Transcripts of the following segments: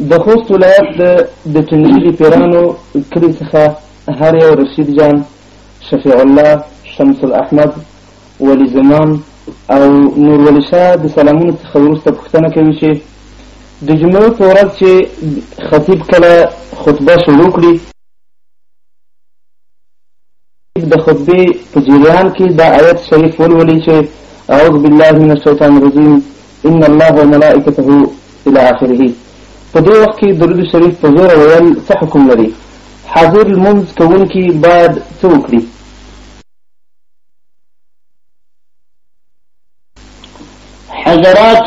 د خوست ولایت د د ټنګي د پیرانو کلي څخه هر یو رشید جان شفیع الله شمس الاحمد ولی زمان او نور ولی شاه د سلامونو څخه وروسته پوښتنه کوي چې د جمعې په ورځ چې خطیب کله خطبه شروع کړي د خطبې په جریان کې دا آیت شریف ولولي چې اعوذ بالله من الشیطان الرجیم ان الله وملائکته الى اخره په دې وخت کې درود شریف په زور ویل څه حکم لري حاضر لمونځ کوونکي باید څه وکړي حضرات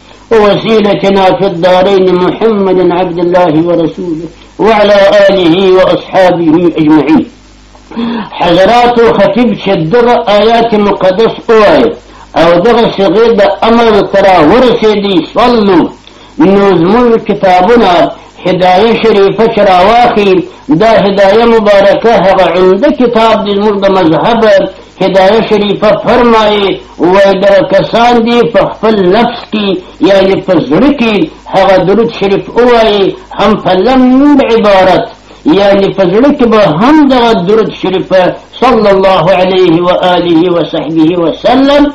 ووسيلتنا في الدارين محمد عبد الله ورسوله وعلى آله وأصحابه أجمعين حضرات خطيب شدغ آيات مقدس قوائد او دغه صغې د امر ترا ورسېدي صلو نو زموږ کتابونه هدايه شریفه چې راواخي دا هدايه مبارکه هغه عمده کتاب دی زموږ د مذهب هدایه شریفه فرمایي وایي دغه کسان دي په خپل نفس کې یعنې په زړه کې هغه درود شریف ووایي هم په لنډ عبارت یعنې په زړه کې به هم دغه درود شریف صلی الله علیه و آله و صحبه وسلم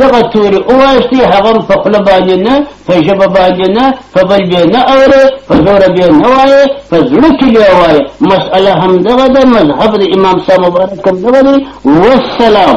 دغه توري ووایستې هغه هم په خوله باندې نه په ژبه باندې نه په بل بیا نه اورې په زوره بیا نه وایې په زړه کې بیا وایې مسئله همدغه ده مذهب د امام صاحب مبارک همدغه دی والسلام